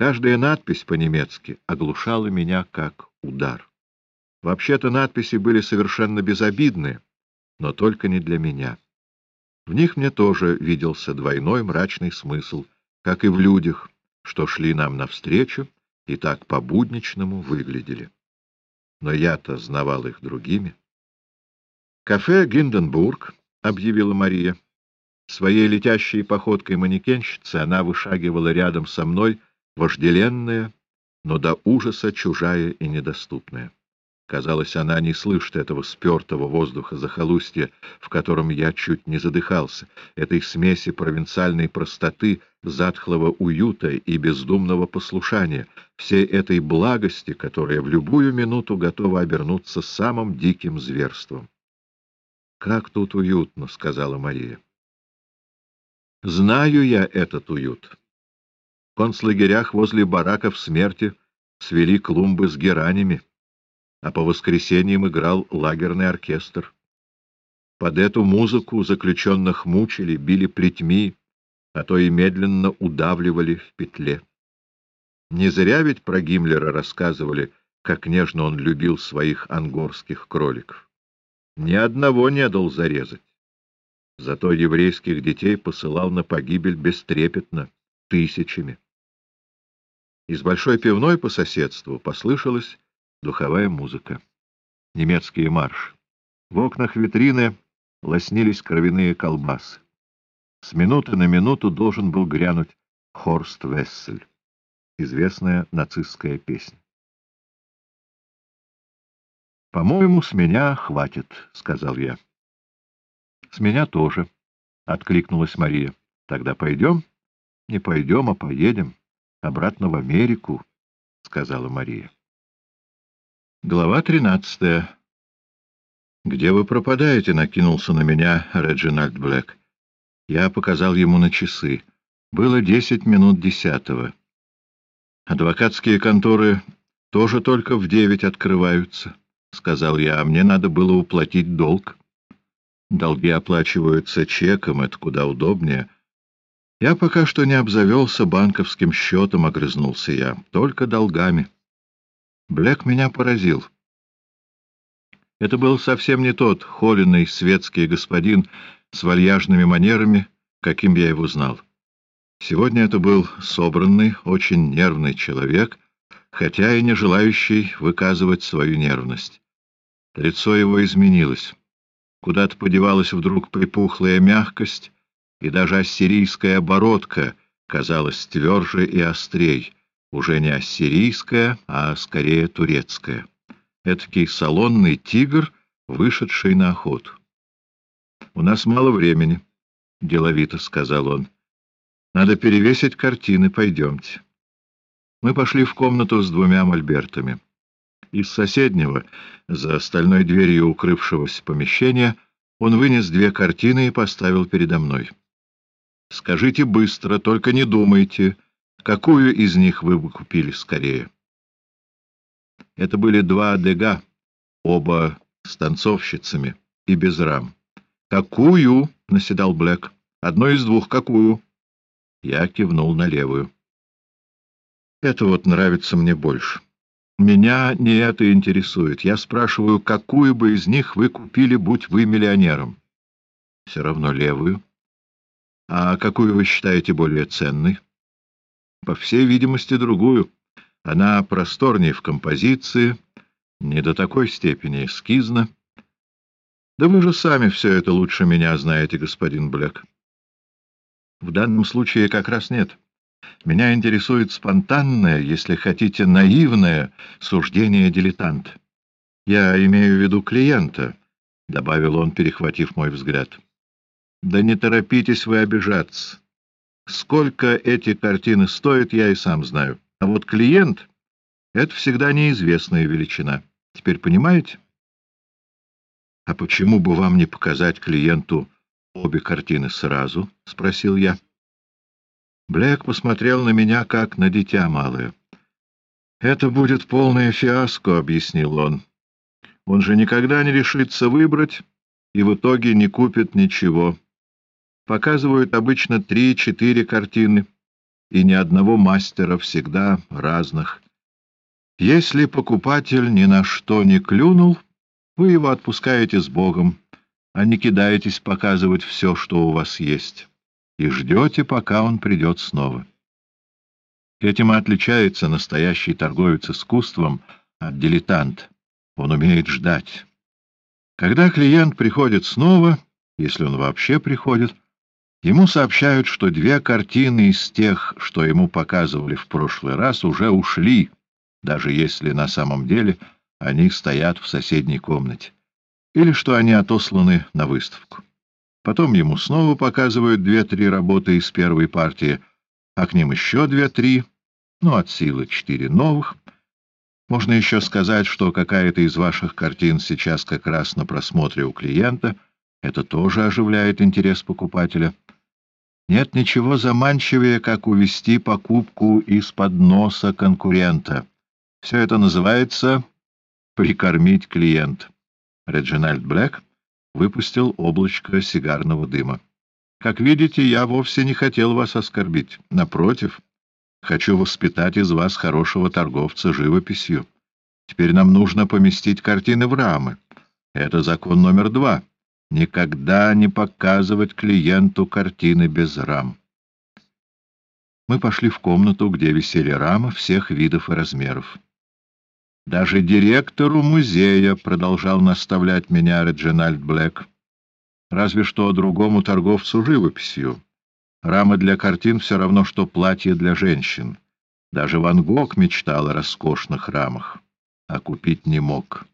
Каждая надпись по-немецки оглушала меня как удар. Вообще-то надписи были совершенно безобидные, но только не для меня. В них мне тоже виделся двойной мрачный смысл, как и в людях, что шли нам навстречу и так по-будничному выглядели. Но я-то знавал их другими. «Кафе Гинденбург», — объявила Мария. Своей летящей походкой манекенщицы она вышагивала рядом со мной, вожделенная, но до ужаса чужая и недоступная. Казалось, она не слышит этого спертого воздуха захолустья, в котором я чуть не задыхался, этой смеси провинциальной простоты, затхлого уюта и бездумного послушания, всей этой благости, которая в любую минуту готова обернуться самым диким зверством. «Как тут уютно», — сказала Мария. «Знаю я этот уют. Концлагерях возле бараков смерти свели клумбы с геранями а по воскресеньям играл лагерный оркестр. Под эту музыку заключенных мучили, били плетьми, а то и медленно удавливали в петле. Не зря ведь про Гиммлера рассказывали, как нежно он любил своих ангорских кроликов. Ни одного не дал зарезать. Зато еврейских детей посылал на погибель бестрепетно, тысячами. Из большой пивной по соседству послышалось духовая музыка. Немецкие марш. В окнах витрины лоснились кровяные колбасы. С минуты на минуту должен был грянуть Хорст Вессель, известная нацистская песня. «По-моему, с меня хватит», — сказал я. «С меня тоже», — откликнулась Мария. «Тогда пойдем?» «Не пойдем, а поедем. Обратно в Америку», — сказала Мария. Глава тринадцатая. «Где вы пропадаете?» — накинулся на меня Реджинальд Блэк. Я показал ему на часы. Было десять минут десятого. «Адвокатские конторы тоже только в девять открываются», — сказал я, — «а мне надо было уплатить долг. Долги оплачиваются чеком, это куда удобнее». «Я пока что не обзавелся банковским счетом», — огрызнулся я, — «только долгами». Блэк меня поразил. Это был совсем не тот холеный светский господин с вальяжными манерами, каким я его знал. Сегодня это был собранный, очень нервный человек, хотя и не желающий выказывать свою нервность. Лицо его изменилось. Куда-то подевалась вдруг припухлая мягкость, и даже ассирийская оборотка казалась тверже и острей — уже не ассирийская, а скорее турецкая. Этакий салонный тигр, вышедший на охоту. — У нас мало времени, — деловито сказал он. — Надо перевесить картины, пойдемте. Мы пошли в комнату с двумя мольбертами. Из соседнего, за остальной дверью укрывшегося помещения, он вынес две картины и поставил передо мной. — Скажите быстро, только не думайте, — Какую из них вы бы купили скорее? Это были два дега, оба с танцовщицами и без рам. «Какую?» — наседал Блэк. «Одно из двух. Какую?» Я кивнул на левую. «Это вот нравится мне больше. Меня не это интересует. Я спрашиваю, какую бы из них вы купили, будь вы миллионером?» «Все равно левую. А какую вы считаете более ценной?» по всей видимости, другую. Она просторнее в композиции, не до такой степени эскизна. Да вы же сами все это лучше меня знаете, господин Блэк. В данном случае как раз нет. Меня интересует спонтанное, если хотите, наивное суждение дилетанта. Я имею в виду клиента, — добавил он, перехватив мой взгляд. — Да не торопитесь вы обижаться. Сколько эти картины стоят, я и сам знаю. А вот клиент — это всегда неизвестная величина. Теперь понимаете? — А почему бы вам не показать клиенту обе картины сразу? — спросил я. Блэк посмотрел на меня, как на дитя малое. — Это будет полное фиаско, — объяснил он. Он же никогда не решится выбрать и в итоге не купит ничего. Показывают обычно три-четыре картины. и ни одного мастера, всегда разных. Если покупатель ни на что не клюнул, вы его отпускаете с Богом, а не кидаетесь показывать все, что у вас есть, и ждете, пока он придет снова. Этим и отличается настоящий торговец искусством от дилетанта. Он умеет ждать. Когда клиент приходит снова, если он вообще приходит, ему сообщают, что две картины из тех, что ему показывали в прошлый раз, уже ушли, даже если на самом деле они стоят в соседней комнате, или что они отосланы на выставку. Потом ему снова показывают две-три работы из первой партии, а к ним еще две-три, ну, от силы четыре новых — можно еще сказать, что какая-то из ваших картин сейчас как раз на просмотре у клиента. Это тоже оживляет интерес покупателя. Нет ничего заманчивее, как увести покупку из-под носа конкурента. Все это называется «прикормить клиент». Реджинальд Блэк выпустил облачко сигарного дыма. «Как видите, я вовсе не хотел вас оскорбить. Напротив». Хочу воспитать из вас хорошего торговца живописью. Теперь нам нужно поместить картины в рамы. Это закон номер два. Никогда не показывать клиенту картины без рам. Мы пошли в комнату, где висели рамы всех видов и размеров. Даже директору музея продолжал наставлять меня Реджинальд Блэк. Разве что другому торговцу живописью. Рамы для картин все равно, что платье для женщин. Даже Ван Гог мечтал о роскошных рамах, а купить не мог.